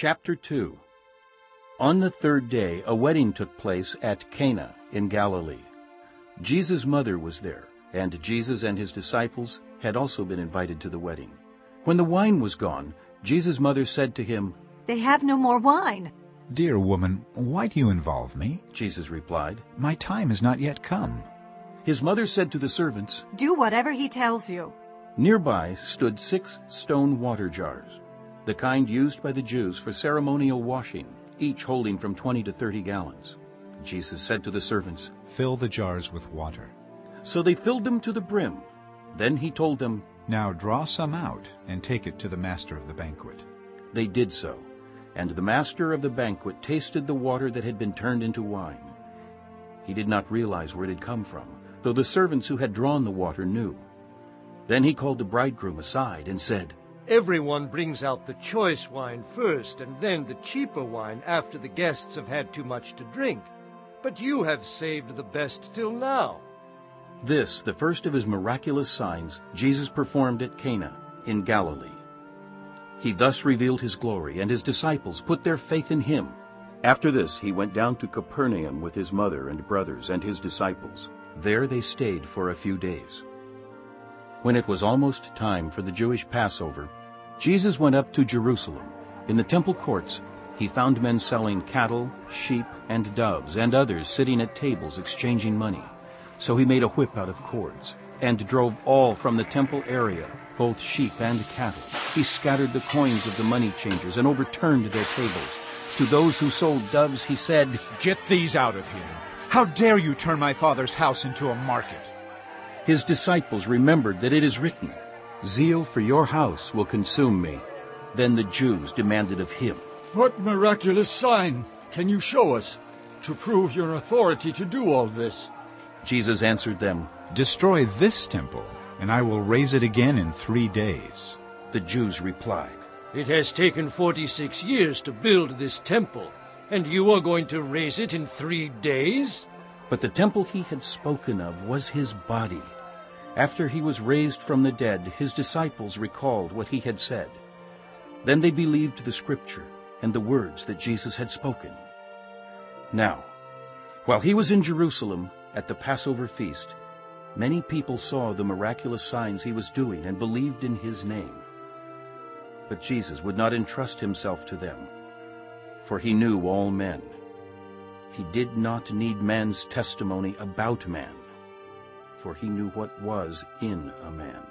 Chapter 2 On the third day a wedding took place at Cana in Galilee. Jesus' mother was there, and Jesus and his disciples had also been invited to the wedding. When the wine was gone, Jesus' mother said to him, They have no more wine. Dear woman, why do you involve me? Jesus replied. My time has not yet come. His mother said to the servants, Do whatever he tells you. Nearby stood six stone water jars, the kind used by the Jews for ceremonial washing, each holding from 20 to 30 gallons. Jesus said to the servants, Fill the jars with water. So they filled them to the brim. Then he told them, Now draw some out and take it to the master of the banquet. They did so, and the master of the banquet tasted the water that had been turned into wine. He did not realize where it had come from, though the servants who had drawn the water knew. Then he called the bridegroom aside and said, Everyone brings out the choice wine first, and then the cheaper wine after the guests have had too much to drink. But you have saved the best till now. This, the first of his miraculous signs, Jesus performed at Cana in Galilee. He thus revealed his glory, and his disciples put their faith in him. After this he went down to Capernaum with his mother and brothers and his disciples. There they stayed for a few days. When it was almost time for the Jewish Passover, Jesus went up to Jerusalem. In the temple courts he found men selling cattle, sheep, and doves, and others sitting at tables exchanging money. So he made a whip out of cords, and drove all from the temple area, both sheep and cattle. He scattered the coins of the money changers and overturned their tables. To those who sold doves he said, Get these out of here. How dare you turn my father's house into a market? His disciples remembered that it is written, Zeal for your house will consume me. Then the Jews demanded of him, What miraculous sign can you show us to prove your authority to do all this? Jesus answered them, Destroy this temple, and I will raise it again in three days. The Jews replied, It has taken 46 years to build this temple, and you are going to raise it in three days? But the temple he had spoken of was his body. After he was raised from the dead, his disciples recalled what he had said. Then they believed the scripture and the words that Jesus had spoken. Now, while he was in Jerusalem at the Passover feast, many people saw the miraculous signs he was doing and believed in his name. But Jesus would not entrust himself to them, for he knew all men. He did not need man's testimony about man, for he knew what was in a man.